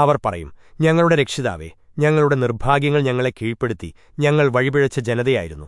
അവർ പറയും ഞങ്ങളുടെ രക്ഷിതാവേ ഞങ്ങളുടെ നിർഭാഗ്യങ്ങൾ ഞങ്ങളെ കീഴ്പ്പെടുത്തി ഞങ്ങൾ വഴിപിഴച്ച ജനതയായിരുന്നു.